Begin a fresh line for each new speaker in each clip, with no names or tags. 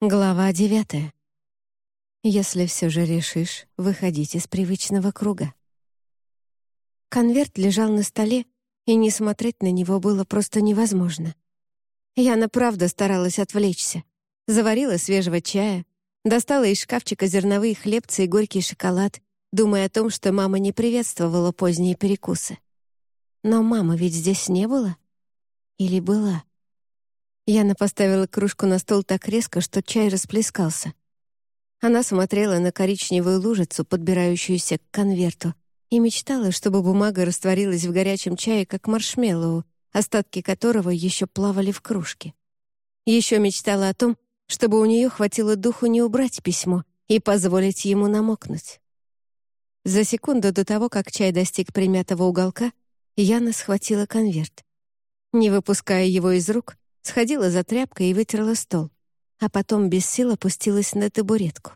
Глава девятая. Если все же решишь, выходить из привычного круга. Конверт лежал на столе, и не смотреть на него было просто невозможно. Яна правда старалась отвлечься. Заварила свежего чая, достала из шкафчика зерновые хлебцы и горький шоколад, думая о том, что мама не приветствовала поздние перекусы. Но мамы ведь здесь не было? Или была? Яна поставила кружку на стол так резко, что чай расплескался. Она смотрела на коричневую лужицу, подбирающуюся к конверту, и мечтала, чтобы бумага растворилась в горячем чае, как маршмеллоу, остатки которого еще плавали в кружке. Еще мечтала о том, чтобы у нее хватило духу не убрать письмо и позволить ему намокнуть. За секунду до того, как чай достиг примятого уголка, Яна схватила конверт. Не выпуская его из рук, сходила за тряпкой и вытерла стол, а потом без сил опустилась на табуретку.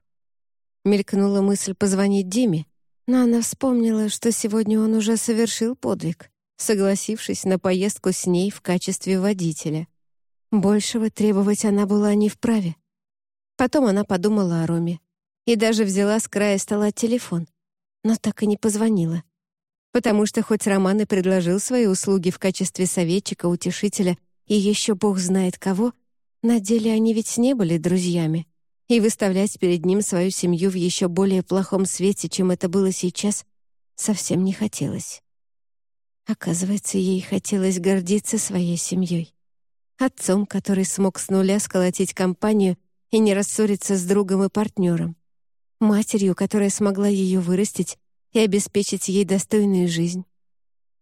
Мелькнула мысль позвонить Диме, но она вспомнила, что сегодня он уже совершил подвиг, согласившись на поездку с ней в качестве водителя. Большего требовать она была не вправе. Потом она подумала о Роме и даже взяла с края стола телефон, но так и не позвонила. Потому что хоть Роман и предложил свои услуги в качестве советчика, утешителя и еще бог знает кого, на деле они ведь не были друзьями. И выставлять перед ним свою семью в еще более плохом свете, чем это было сейчас, совсем не хотелось. Оказывается, ей хотелось гордиться своей семьей. Отцом, который смог с нуля сколотить компанию и не рассориться с другом и партнером. Матерью, которая смогла ее вырастить и обеспечить ей достойную жизнь.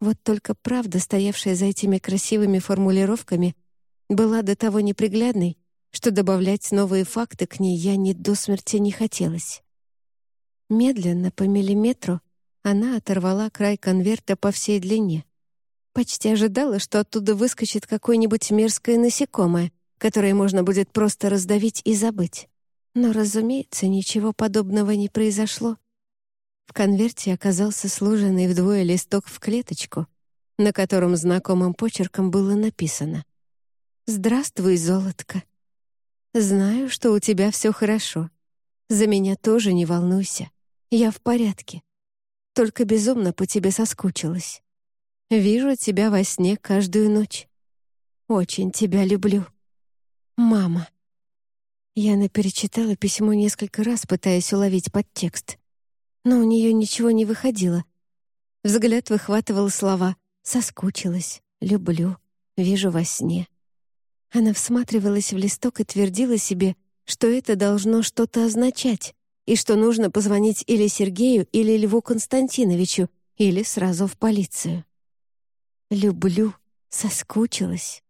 Вот только правда, стоявшая за этими красивыми формулировками, была до того неприглядной, что добавлять новые факты к ней я ни до смерти не хотелось. Медленно, по миллиметру, она оторвала край конверта по всей длине. Почти ожидала, что оттуда выскочит какое-нибудь мерзкое насекомое, которое можно будет просто раздавить и забыть. Но, разумеется, ничего подобного не произошло. В конверте оказался сложенный вдвое листок в клеточку, на котором знакомым почерком было написано «Здравствуй, золотко. Знаю, что у тебя все хорошо. За меня тоже не волнуйся. Я в порядке. Только безумно по тебе соскучилась. Вижу тебя во сне каждую ночь. Очень тебя люблю. Мама». Яна перечитала письмо несколько раз, пытаясь уловить подтекст но у нее ничего не выходило. Взгляд выхватывал слова «соскучилась», «люблю», «вижу во сне». Она всматривалась в листок и твердила себе, что это должно что-то означать, и что нужно позвонить или Сергею, или Льву Константиновичу, или сразу в полицию. «Люблю», соскучилась.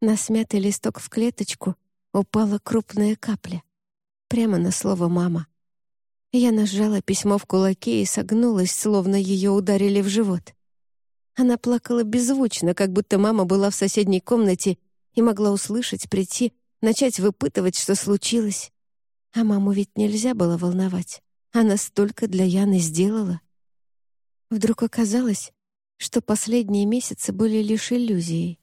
На смятый листок в клеточку упала крупная капля. Прямо на слово «мама». Я нажала письмо в кулаке и согнулась, словно ее ударили в живот. Она плакала беззвучно, как будто мама была в соседней комнате и могла услышать, прийти, начать выпытывать, что случилось. А маму ведь нельзя было волновать. Она столько для Яны сделала. Вдруг оказалось, что последние месяцы были лишь иллюзией.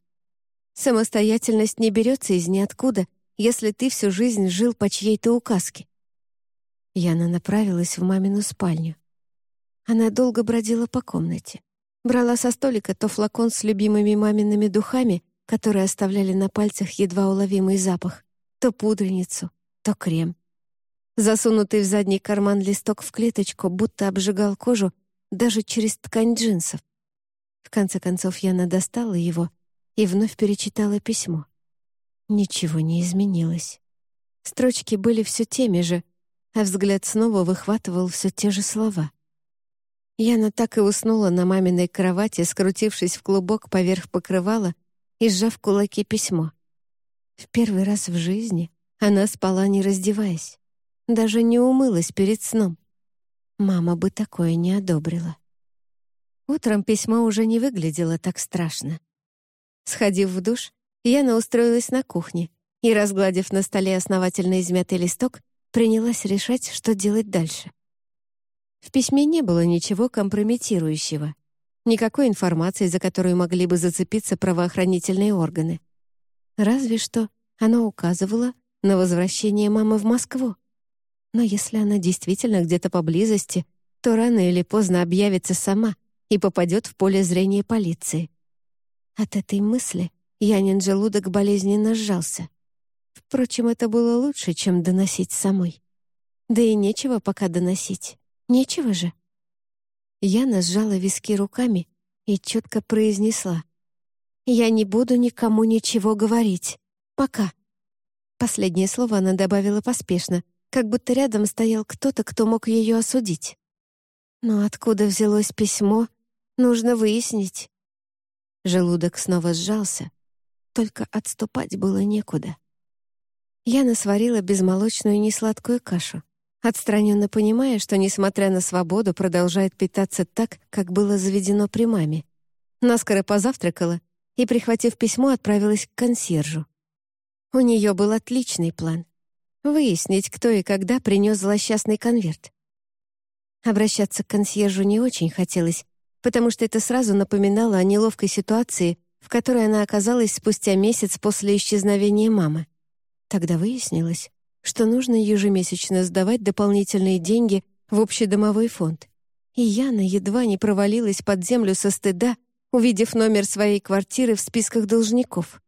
Самостоятельность не берется из ниоткуда, если ты всю жизнь жил по чьей-то указке. Яна направилась в мамину спальню. Она долго бродила по комнате. Брала со столика то флакон с любимыми мамиными духами, которые оставляли на пальцах едва уловимый запах, то пудреницу, то крем. Засунутый в задний карман листок в клеточку будто обжигал кожу даже через ткань джинсов. В конце концов Яна достала его и вновь перечитала письмо. Ничего не изменилось. Строчки были все теми же — а взгляд снова выхватывал все те же слова. Яна так и уснула на маминой кровати, скрутившись в клубок поверх покрывала и сжав кулаки письмо. В первый раз в жизни она спала, не раздеваясь. Даже не умылась перед сном. Мама бы такое не одобрила. Утром письмо уже не выглядело так страшно. Сходив в душ, Яна устроилась на кухне и, разгладив на столе основательно измятый листок, принялась решать, что делать дальше. В письме не было ничего компрометирующего, никакой информации, за которую могли бы зацепиться правоохранительные органы. Разве что оно указывало на возвращение мамы в Москву. Но если она действительно где-то поблизости, то рано или поздно объявится сама и попадет в поле зрения полиции. От этой мысли Янин желудок болезненно сжался. Впрочем, это было лучше, чем доносить самой. Да и нечего пока доносить. Нечего же. Яна сжала виски руками и четко произнесла. «Я не буду никому ничего говорить. Пока». Последнее слово она добавила поспешно, как будто рядом стоял кто-то, кто мог ее осудить. Но откуда взялось письмо, нужно выяснить. Желудок снова сжался, только отступать было некуда. Яна сварила безмолочную несладкую кашу, отстраненно понимая, что, несмотря на свободу, продолжает питаться так, как было заведено при маме. Наскоро позавтракала и, прихватив письмо, отправилась к консьержу. У нее был отличный план — выяснить, кто и когда принес злосчастный конверт. Обращаться к консьержу не очень хотелось, потому что это сразу напоминало о неловкой ситуации, в которой она оказалась спустя месяц после исчезновения мамы. Тогда выяснилось, что нужно ежемесячно сдавать дополнительные деньги в общедомовой фонд. И Яна едва не провалилась под землю со стыда, увидев номер своей квартиры в списках должников.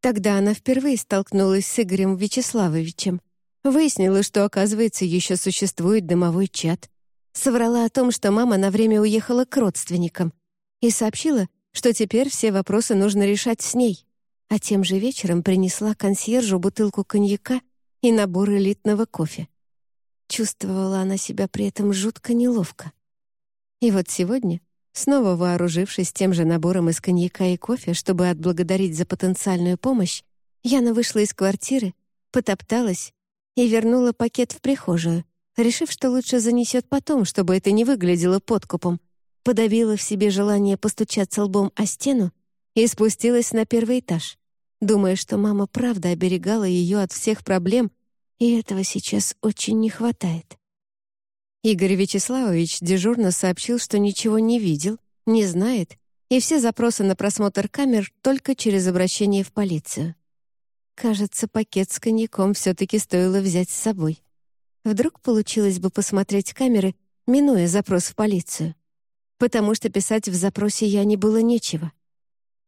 Тогда она впервые столкнулась с Игорем Вячеславовичем, выяснила, что, оказывается, еще существует домовой чат, соврала о том, что мама на время уехала к родственникам, и сообщила, что теперь все вопросы нужно решать с ней, а тем же вечером принесла консьержу бутылку коньяка и набор элитного кофе. Чувствовала она себя при этом жутко неловко. И вот сегодня, снова вооружившись тем же набором из коньяка и кофе, чтобы отблагодарить за потенциальную помощь, Яна вышла из квартиры, потопталась и вернула пакет в прихожую, решив, что лучше занесет потом, чтобы это не выглядело подкупом, подавила в себе желание постучаться лбом о стену и спустилась на первый этаж, думая, что мама правда оберегала ее от всех проблем, и этого сейчас очень не хватает. Игорь Вячеславович дежурно сообщил, что ничего не видел, не знает, и все запросы на просмотр камер только через обращение в полицию. Кажется, пакет с коньяком все-таки стоило взять с собой. Вдруг получилось бы посмотреть камеры, минуя запрос в полицию потому что писать в запросе я не было нечего.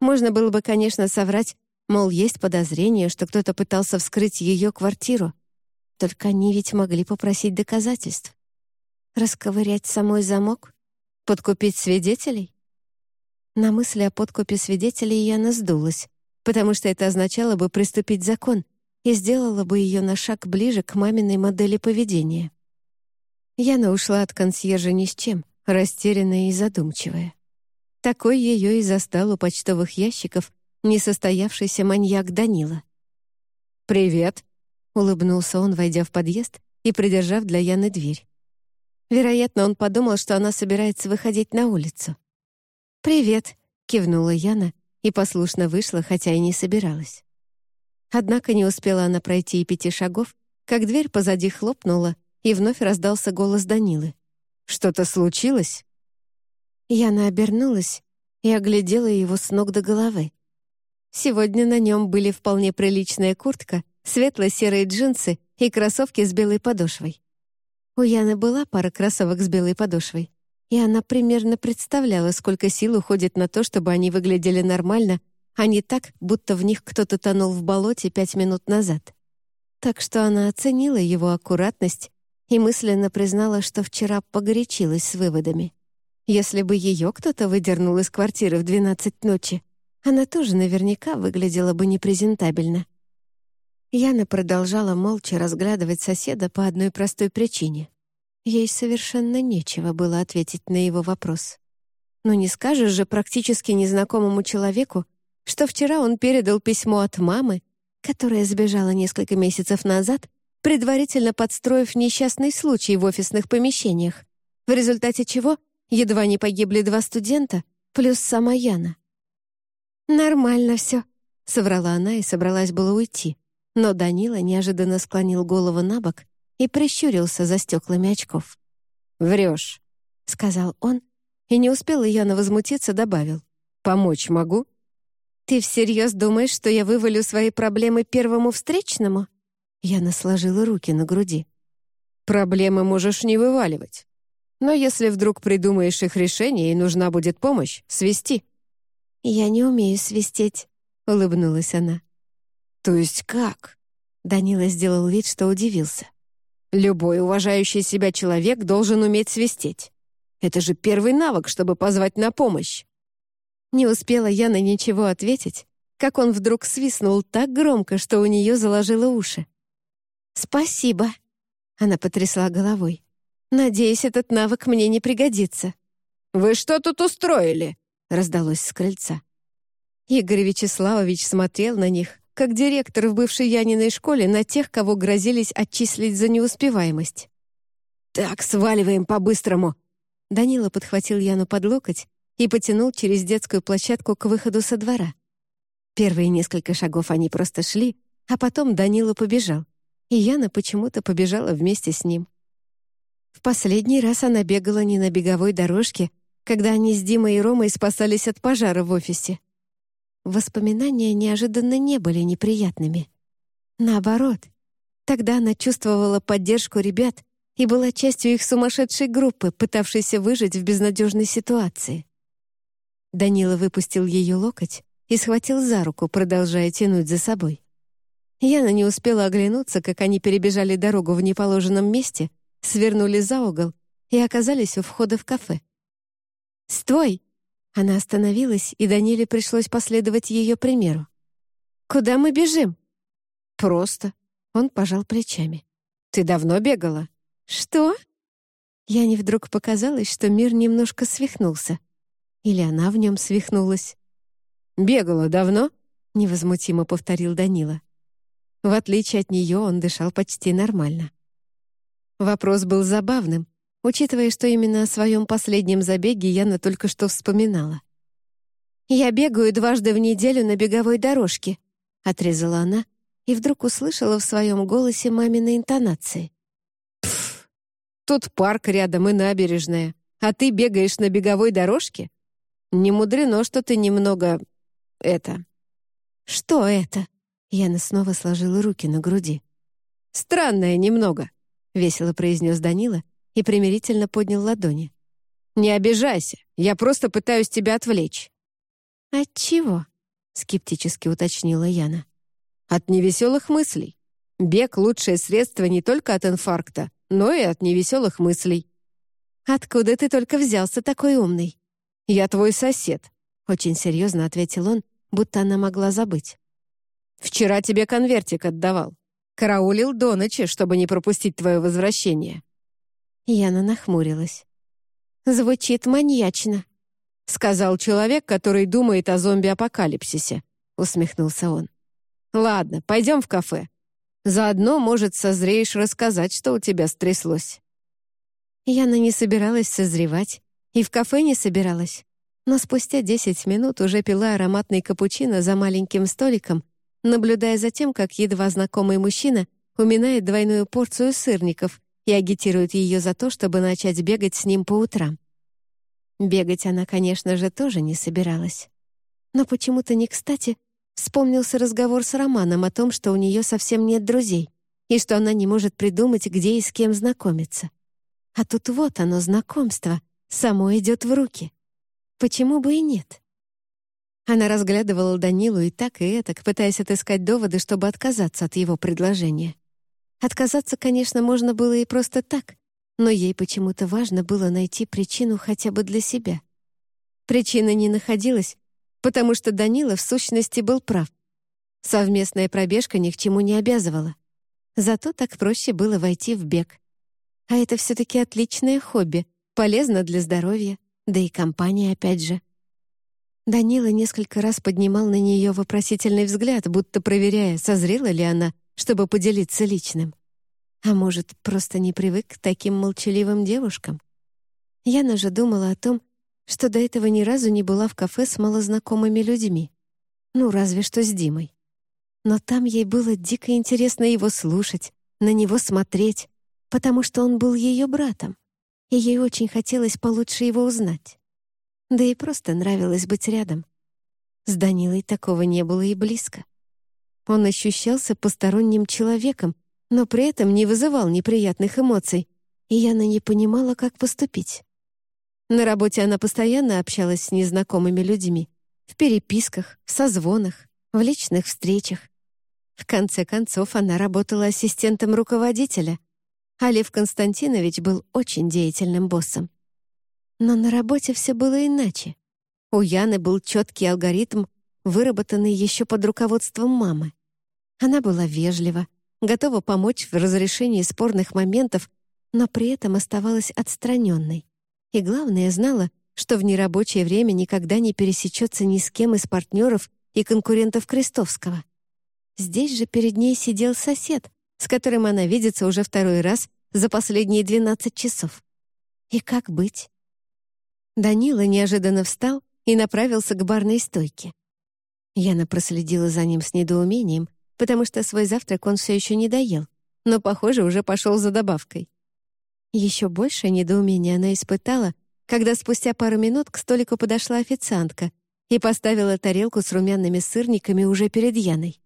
Можно было бы, конечно, соврать, мол, есть подозрение, что кто-то пытался вскрыть ее квартиру. Только они ведь могли попросить доказательств. Расковырять самой замок? Подкупить свидетелей? На мысли о подкупе свидетелей я наздулась, потому что это означало бы приступить закон и сделало бы ее на шаг ближе к маминой модели поведения. Яна ушла от консьержа ни с чем — растерянная и задумчивая. Такой ее и застал у почтовых ящиков несостоявшийся маньяк Данила. «Привет», — улыбнулся он, войдя в подъезд и придержав для Яны дверь. Вероятно, он подумал, что она собирается выходить на улицу. «Привет», — кивнула Яна и послушно вышла, хотя и не собиралась. Однако не успела она пройти и пяти шагов, как дверь позади хлопнула, и вновь раздался голос Данилы. Что-то случилось?» Яна обернулась и оглядела его с ног до головы. Сегодня на нем были вполне приличная куртка, светло-серые джинсы и кроссовки с белой подошвой. У Яны была пара кроссовок с белой подошвой, и она примерно представляла, сколько сил уходит на то, чтобы они выглядели нормально, а не так, будто в них кто-то тонул в болоте пять минут назад. Так что она оценила его аккуратность и мысленно признала, что вчера погорячилась с выводами. Если бы ее кто-то выдернул из квартиры в 12 ночи, она тоже наверняка выглядела бы непрезентабельно. Яна продолжала молча разглядывать соседа по одной простой причине. Ей совершенно нечего было ответить на его вопрос. Но не скажешь же практически незнакомому человеку, что вчера он передал письмо от мамы, которая сбежала несколько месяцев назад предварительно подстроив несчастный случай в офисных помещениях, в результате чего едва не погибли два студента, плюс сама Яна. «Нормально все», — соврала она и собралась было уйти, но Данила неожиданно склонил голову на бок и прищурился за стеклами очков.
«Врешь», —
сказал он, и не успел Яна возмутиться, добавил.
«Помочь могу?»
«Ты всерьез думаешь, что я вывалю свои проблемы первому встречному?» Я сложила руки на груди.
«Проблемы можешь не вываливать. Но если вдруг придумаешь их решение и нужна будет помощь, свисти».
«Я не умею свистеть», — улыбнулась она.
«То есть как?»
Данила сделал вид, что удивился.
«Любой уважающий себя человек должен уметь свистеть. Это же первый навык, чтобы позвать на помощь».
Не успела Яна ничего ответить, как он вдруг свистнул так громко, что у нее заложило уши. «Спасибо», — она потрясла головой. «Надеюсь, этот навык мне не пригодится».
«Вы что тут устроили?»
— раздалось с крыльца. Игорь Вячеславович смотрел на них, как директор в бывшей Яниной школе на тех, кого грозились отчислить за неуспеваемость.
«Так, сваливаем по-быстрому!»
Данила подхватил Яну под локоть и потянул через детскую площадку к выходу со двора. Первые несколько шагов они просто шли, а потом Данила побежал, и Яна почему-то побежала вместе с ним. В последний раз она бегала не на беговой дорожке, когда они с Димой и Ромой спасались от пожара в офисе. Воспоминания неожиданно не были неприятными. Наоборот, тогда она чувствовала поддержку ребят и была частью их сумасшедшей группы, пытавшейся выжить в безнадежной ситуации. Данила выпустил ее локоть и схватил за руку, продолжая тянуть за собой. Яна не успела оглянуться, как они перебежали дорогу в неположенном месте, свернули за угол и оказались у входа в кафе. «Стой!» Она остановилась, и Даниле пришлось последовать ее примеру. «Куда мы бежим?»
«Просто».
Он пожал плечами.
«Ты давно бегала?»
«Что?» Я не вдруг показалось, что мир немножко свихнулся. Или она в нем свихнулась.
«Бегала давно?»
— невозмутимо повторил Данила. В отличие от нее он дышал почти нормально. Вопрос был забавным, учитывая, что именно о своем последнем забеге Яна только что вспоминала. «Я бегаю дважды в неделю на беговой дорожке», — отрезала она и вдруг услышала в своем голосе мамины интонации.
«Пф, тут парк рядом и набережная, а ты бегаешь на беговой дорожке? Не мудрено, что ты немного... это...»
«Что это?» Яна снова сложила руки на груди.
«Странное немного», — весело произнес Данила и примирительно поднял ладони. «Не обижайся, я просто пытаюсь тебя отвлечь».
«От чего?» — скептически уточнила Яна.
«От невеселых мыслей. Бег — лучшее средство не только от инфаркта, но и от невеселых мыслей».
«Откуда ты только взялся такой умный?»
«Я твой сосед», —
очень серьезно ответил он, будто она могла забыть.
«Вчера тебе конвертик отдавал. Караулил до ночи, чтобы не пропустить твое возвращение.
Яна нахмурилась. «Звучит маньячно», —
сказал человек, который думает о зомби-апокалипсисе, — усмехнулся он. «Ладно, пойдем в кафе. Заодно, может, созреешь рассказать, что у тебя стряслось».
Яна не собиралась созревать и в кафе не собиралась, но спустя десять минут уже пила ароматный капучино за маленьким столиком, наблюдая за тем, как едва знакомый мужчина уминает двойную порцию сырников и агитирует ее за то, чтобы начать бегать с ним по утрам. Бегать она, конечно же, тоже не собиралась. Но почему-то не кстати вспомнился разговор с Романом о том, что у нее совсем нет друзей и что она не может придумать, где и с кем знакомиться. А тут вот оно, знакомство, само идет в руки. Почему бы и нет? Она разглядывала Данилу и так, и этак, пытаясь отыскать доводы, чтобы отказаться от его предложения. Отказаться, конечно, можно было и просто так, но ей почему-то важно было найти причину хотя бы для себя. Причина не находилась, потому что Данила в сущности был прав. Совместная пробежка ни к чему не обязывала. Зато так проще было войти в бег. А это все-таки отличное хобби, полезно для здоровья, да и компания опять же. Данила несколько раз поднимал на нее вопросительный взгляд, будто проверяя, созрела ли она чтобы поделиться личным. А может, просто не привык к таким молчаливым девушкам? Яна же думала о том, что до этого ни разу не была в кафе с малознакомыми людьми. Ну, разве что с Димой. Но там ей было дико интересно его слушать, на него смотреть, потому что он был ее братом, и ей очень хотелось получше его узнать. Да и просто нравилось быть рядом. С Данилой такого не было и близко. Он ощущался посторонним человеком, но при этом не вызывал неприятных эмоций, и Яна не понимала, как поступить. На работе она постоянно общалась с незнакомыми людьми. В переписках, в созвонах, в личных встречах. В конце концов, она работала ассистентом руководителя, а Лев Константинович был очень деятельным боссом. Но на работе все было иначе. У Яны был четкий алгоритм, выработанный еще под руководством мамы. Она была вежлива, готова помочь в разрешении спорных моментов, но при этом оставалась отстраненной. И главное, знала, что в нерабочее время никогда не пересечется ни с кем из партнеров и конкурентов Крестовского. Здесь же перед ней сидел сосед, с которым она видится уже второй раз за последние 12 часов. И как быть? Данила неожиданно встал и направился к барной стойке. Яна проследила за ним с недоумением, потому что свой завтрак он все еще не доел, но, похоже, уже пошел за добавкой. Еще большее недоумение она испытала, когда спустя пару минут к столику подошла официантка и поставила тарелку с румяными сырниками уже перед Яной.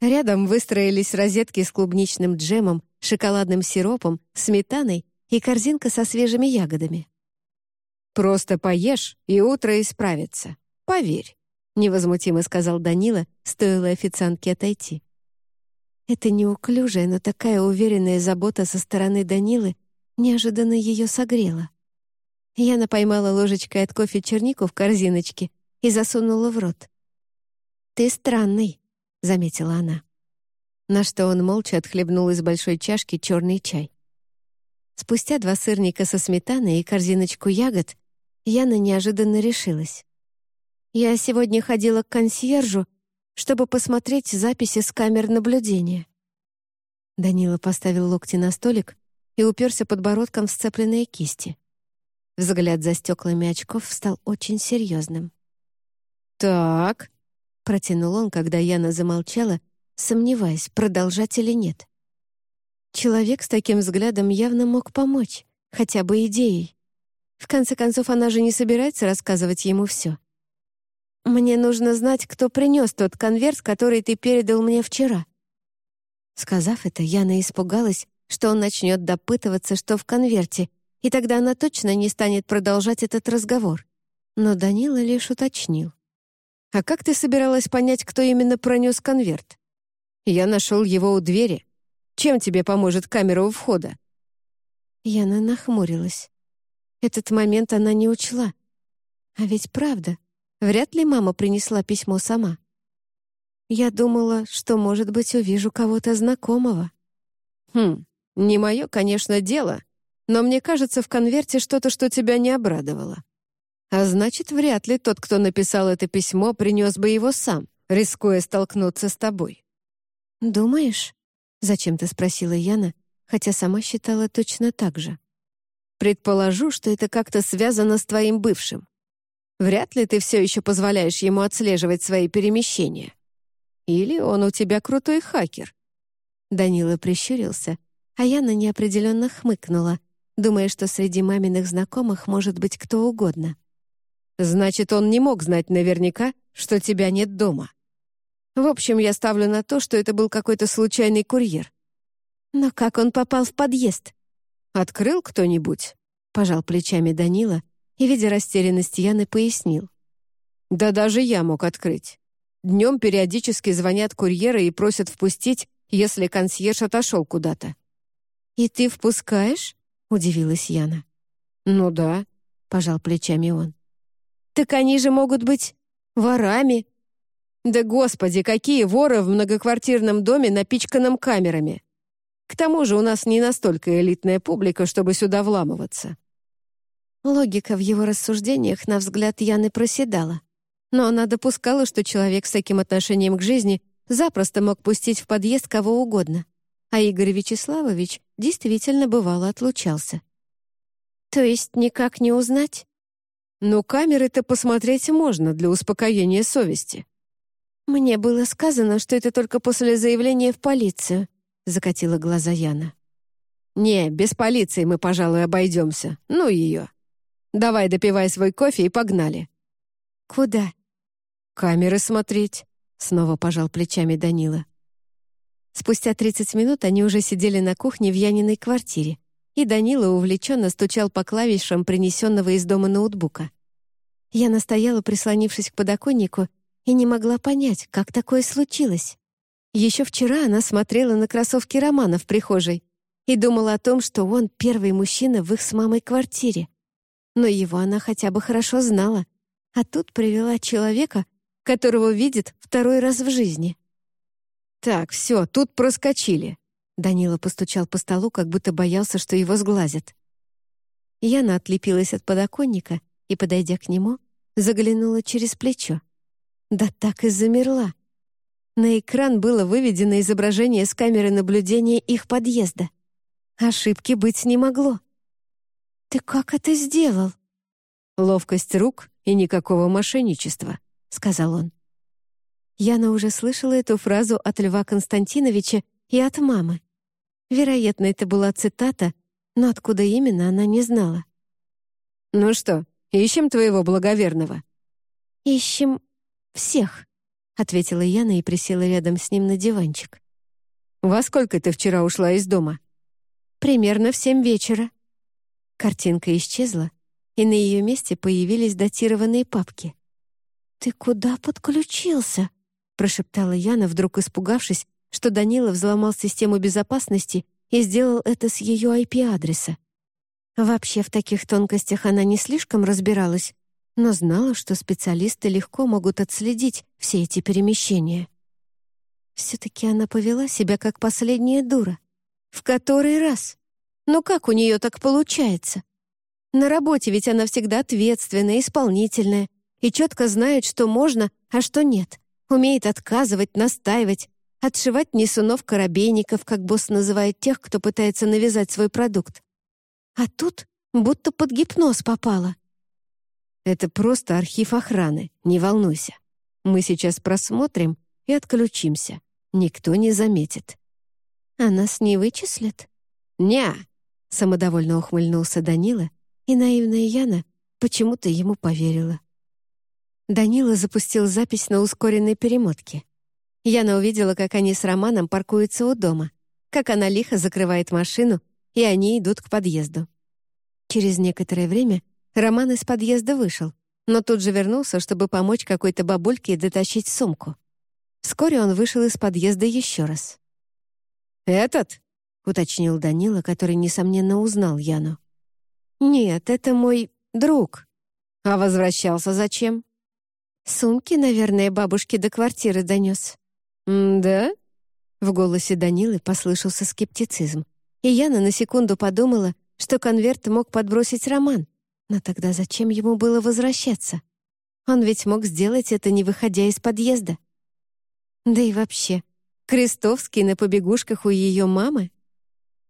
Рядом выстроились розетки с клубничным джемом, шоколадным сиропом, сметаной и корзинка со свежими ягодами.
«Просто поешь, и утро исправится. Поверь», — невозмутимо сказал Данила, стоило официантке отойти.
Эта неуклюжая, но такая уверенная забота со стороны Данилы неожиданно ее согрела. Яна поймала ложечкой от кофе чернику в корзиночке и засунула в рот. «Ты странный», — заметила она. На что он молча отхлебнул из большой чашки черный чай. Спустя два сырника со сметаной и корзиночку ягод Яна неожиданно решилась. «Я сегодня ходила к консьержу, чтобы посмотреть записи с камер наблюдения». Данила поставил локти на столик и уперся подбородком в сцепленные кисти. Взгляд за стеклами очков стал очень серьезным.
«Так», —
протянул он, когда Яна замолчала, сомневаясь, продолжать или нет. Человек с таким взглядом явно мог помочь, хотя бы идеей. В конце концов, она же не собирается рассказывать ему все. «Мне нужно знать, кто принес тот конверт, который ты передал мне вчера». Сказав это, Яна испугалась, что он начнет допытываться, что в конверте, и тогда она точно не станет продолжать этот разговор. Но Данила лишь уточнил.
«А как ты собиралась понять, кто именно пронес конверт? Я нашел его у двери. Чем тебе поможет камера у входа?»
Яна нахмурилась. Этот момент она не учла. А ведь правда, вряд ли мама принесла письмо сама. Я думала, что, может быть, увижу кого-то знакомого.
Хм, не мое, конечно, дело, но мне кажется, в конверте что-то, что тебя не обрадовало. А значит, вряд ли тот, кто написал это письмо, принес бы его сам, рискуя столкнуться с тобой.
«Думаешь?» — зачем-то спросила Яна, хотя сама считала точно так же.
Предположу, что это как-то связано с твоим бывшим. Вряд ли ты все еще позволяешь ему отслеживать свои перемещения. Или он у тебя крутой хакер?»
Данила прищурился, а Яна неопределенно хмыкнула, думая, что среди маминых знакомых может быть кто угодно.
«Значит, он не мог знать наверняка, что тебя нет дома. В общем, я ставлю на то, что это был какой-то случайный курьер».
«Но как он попал в подъезд?»
«Открыл кто-нибудь?» — пожал плечами Данила и, видя растерянность Яны, пояснил. «Да даже я мог открыть. Днем периодически звонят курьеры и просят впустить, если консьерж отошел куда-то».
«И ты впускаешь?» — удивилась Яна.
«Ну да», — пожал плечами он. «Так они же могут быть ворами». «Да господи, какие воры в многоквартирном доме, напичканном камерами!» К тому же у нас не настолько элитная публика, чтобы сюда вламываться».
Логика в его рассуждениях, на взгляд Яны, проседала. Но она допускала, что человек с таким отношением к жизни запросто мог пустить в подъезд кого угодно. А Игорь Вячеславович действительно бывало отлучался. «То есть никак не узнать?»
«Ну, камеры-то посмотреть можно для успокоения совести».
«Мне было сказано, что это только после заявления в полицию», — закатила глаза Яна.
«Не, без полиции мы, пожалуй, обойдемся. Ну ее. Давай допивай свой кофе и погнали».
«Куда?»
«Камеры смотреть», — снова пожал плечами Данила.
Спустя 30 минут они уже сидели на кухне в Яниной квартире, и Данила увлеченно стучал по клавишам принесенного из дома ноутбука. Я настояла, прислонившись к подоконнику, и не могла понять, как такое случилось. Еще вчера она смотрела на кроссовки Романа в прихожей и думала о том, что он первый мужчина в их с мамой квартире. Но его она хотя бы хорошо знала, а тут привела человека, которого видит второй раз в жизни.
«Так, все, тут проскочили». Данила постучал по столу, как будто боялся, что его сглазят.
Яна отлепилась от подоконника и, подойдя к нему, заглянула через плечо. Да так и замерла. На экран было выведено изображение с камеры наблюдения их подъезда. Ошибки быть не могло. «Ты как это сделал?»
«Ловкость рук и никакого мошенничества», — сказал он.
Яна уже слышала эту фразу от Льва Константиновича и от мамы. Вероятно, это была цитата, но откуда именно, она не знала.
«Ну что, ищем твоего благоверного?»
«Ищем всех», — ответила Яна и присела рядом с ним на диванчик.
«Во сколько ты вчера ушла из дома?»
«Примерно в семь вечера». Картинка исчезла, и на ее месте появились датированные папки. «Ты куда подключился?» — прошептала Яна, вдруг испугавшись, что Данила взломал систему безопасности и сделал это с ее IP-адреса. Вообще в таких тонкостях она не слишком разбиралась, но знала, что специалисты легко могут отследить все эти перемещения. Все-таки она повела себя как последняя дура. В который раз? Ну как у нее так получается? На работе ведь она всегда ответственная, исполнительная и четко знает, что можно, а что нет. Умеет отказывать, настаивать, отшивать несунов-коробейников, как босс называет тех, кто пытается навязать свой продукт. А тут будто под гипноз попала.
Это просто архив охраны, не волнуйся. Мы сейчас просмотрим и отключимся. Никто не заметит.
А нас не вычислят?
Ня!
Самодовольно ухмыльнулся Данила, и наивная Яна почему-то ему поверила. Данила запустил запись на ускоренной перемотке. Яна увидела, как они с Романом паркуются у дома, как она лихо закрывает машину, и они идут к подъезду. Через некоторое время Роман из подъезда вышел, но тут же вернулся, чтобы помочь какой-то бабульке дотащить сумку. Вскоре он вышел из подъезда еще раз.
«Этот?»
— уточнил Данила, который, несомненно, узнал Яну. «Нет, это мой друг».
«А возвращался зачем?»
Сумки, наверное, бабушке до квартиры донес.
«Да?»
В голосе Данилы послышался скептицизм. И Яна на секунду подумала, что конверт мог подбросить Роман. Но тогда зачем ему было возвращаться? Он ведь мог сделать это, не выходя из подъезда. Да и вообще, Крестовский на побегушках у ее мамы?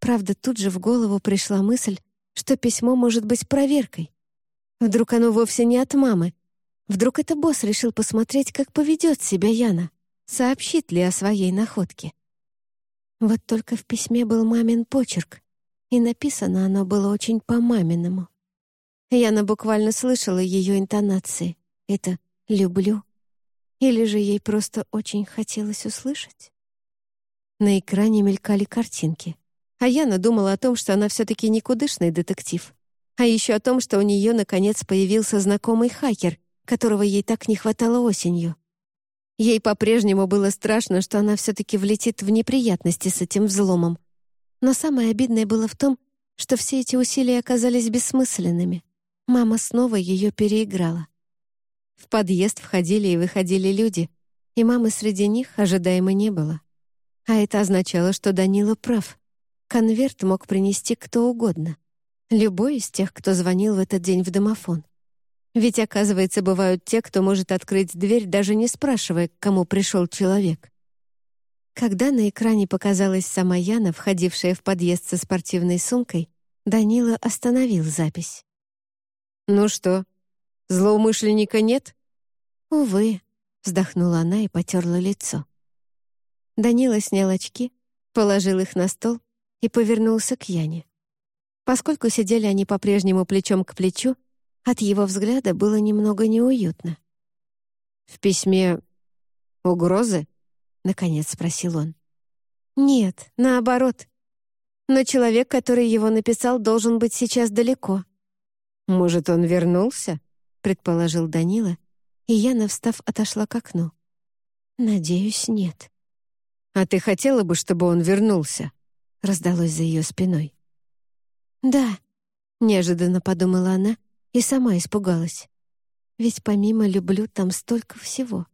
Правда, тут же в голову пришла мысль, что письмо может быть проверкой. Вдруг оно вовсе не от мамы, Вдруг это босс решил посмотреть, как поведет себя Яна, сообщит ли о своей находке. Вот только в письме был мамин почерк, и написано оно было очень по-маминому. Яна буквально слышала ее интонации. Это «люблю». Или же ей просто очень хотелось услышать? На экране мелькали картинки. А Яна думала о том, что она все-таки никудышный детектив. А еще о том, что у нее, наконец, появился знакомый хакер, которого ей так не хватало осенью. Ей по-прежнему было страшно, что она все-таки влетит в неприятности с этим взломом. Но самое обидное было в том, что все эти усилия оказались бессмысленными. Мама снова ее переиграла. В подъезд входили и выходили люди, и мамы среди них ожидаемо не было. А это означало, что Данила прав. Конверт мог принести кто угодно. Любой из тех, кто звонил в этот день в домофон. Ведь, оказывается, бывают те, кто может открыть дверь, даже не спрашивая, к кому пришел человек. Когда на экране показалась сама Яна, входившая в подъезд со спортивной сумкой, Данила остановил запись.
«Ну что, злоумышленника нет?»
«Увы», — вздохнула она и потерла лицо. Данила снял очки, положил их на стол и повернулся к Яне. Поскольку сидели они по-прежнему плечом к плечу, от его взгляда было немного неуютно.
«В письме угрозы?»
— наконец спросил он. Нет, наоборот. Но человек, который его написал, должен быть сейчас далеко.
«Может, он вернулся?» — предположил Данила,
и Яна, встав, отошла к окну. «Надеюсь, нет».
«А ты хотела бы, чтобы он вернулся?» — раздалось за ее спиной.
«Да», — неожиданно подумала она и сама испугалась. «Ведь помимо «люблю» там столько всего.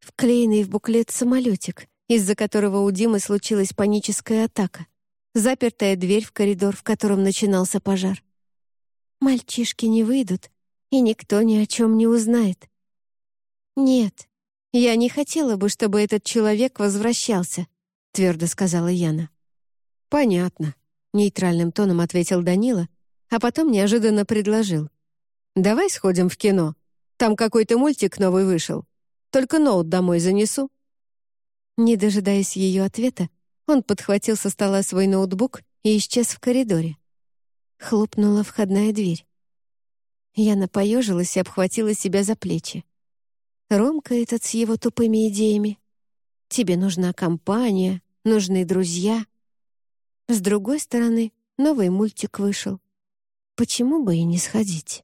Вклеенный в буклет самолетик, из-за которого у Димы случилась паническая атака. Запертая дверь в коридор, в котором начинался пожар. Мальчишки не выйдут, и никто ни о чем не узнает. Нет, я не хотела бы, чтобы этот человек возвращался, твердо сказала Яна.
Понятно, нейтральным тоном ответил Данила, а потом неожиданно предложил. Давай сходим в кино. Там какой-то мультик новый вышел. Только ноут домой занесу».
Не дожидаясь ее ответа, он подхватил со стола свой ноутбук и исчез в коридоре. Хлопнула входная дверь. Яна поежилась и обхватила себя за плечи. Ромка этот с его тупыми идеями. Тебе нужна компания, нужны друзья. С другой стороны, новый мультик вышел. Почему бы и не сходить?